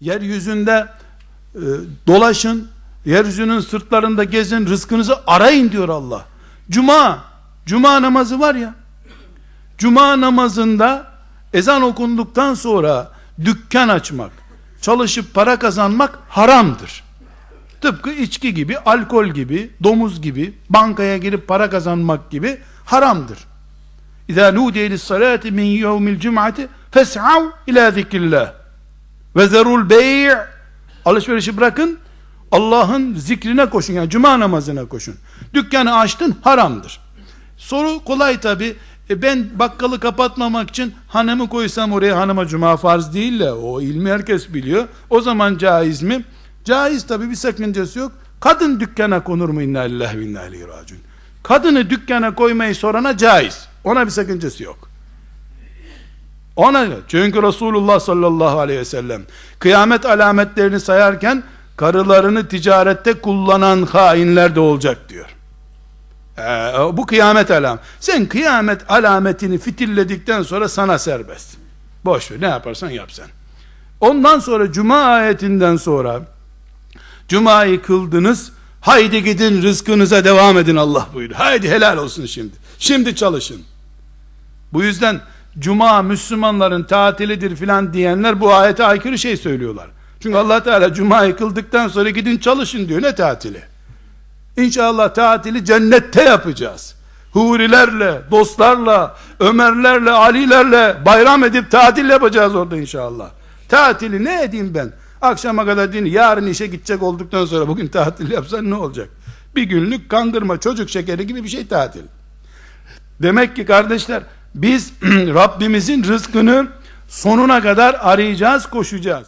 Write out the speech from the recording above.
Yeryüzünde e, dolaşın, yeryüzünün sırtlarında gezin, rızkınızı arayın diyor Allah. Cuma, cuma namazı var ya, cuma namazında ezan okunduktan sonra dükkan açmak, çalışıp para kazanmak haramdır. Tıpkı içki gibi, alkol gibi, domuz gibi, bankaya girip para kazanmak gibi haramdır. İzâ nûdiye lissalâti min yevmil cum'ati fes'av ilâ zikrillah ve zerul bey' alışverişi bırakın Allah'ın zikrine koşun yani cuma namazına koşun. Dükkanı açtın haramdır. Soru kolay tabi. E ben bakkalı kapatmamak için hanımı koysam oraya hanıma cuma farz değil de o ilmi herkes biliyor. O zaman caiz mi? Caiz tabi bir sakıncası yok. Kadın dükkana konur mu inna lillahi ve inna ileyhi raciun. Kadını dükkana koymayı sorana caiz. Ona bir sakıncası yok. Ona çünkü Resulullah sallallahu aleyhi ve sellem kıyamet alametlerini sayarken karılarını ticarette kullanan hainler de olacak diyor. Ee, bu kıyamet alam. Sen kıyamet alametini fitilledikten sonra sana serbest. Boş ver ne yaparsan yap sen. Ondan sonra cuma ayetinden sonra cumayı kıldınız haydi gidin rızkınıza devam edin Allah buyuruyor. Haydi helal olsun şimdi. Şimdi çalışın. Bu yüzden cuma Müslümanların tatilidir filan diyenler bu ayete aykırı şey söylüyorlar. Çünkü Allah Teala cumayı kıldıktan sonra gidin çalışın diyor ne tatili? İnşallah tatili cennette yapacağız. Hurilerle, dostlarla, Ömerlerle, Alilerle bayram edip tatil yapacağız orada inşallah. Tatili ne edeyim ben? Akşama kadar din, yarın işe gidecek olduktan sonra bugün tatil yapsan ne olacak? Bir günlük kandırma, çocuk şekeri gibi bir şey tatil. Demek ki kardeşler biz Rabbimizin rızkını sonuna kadar arayacağız, koşacağız.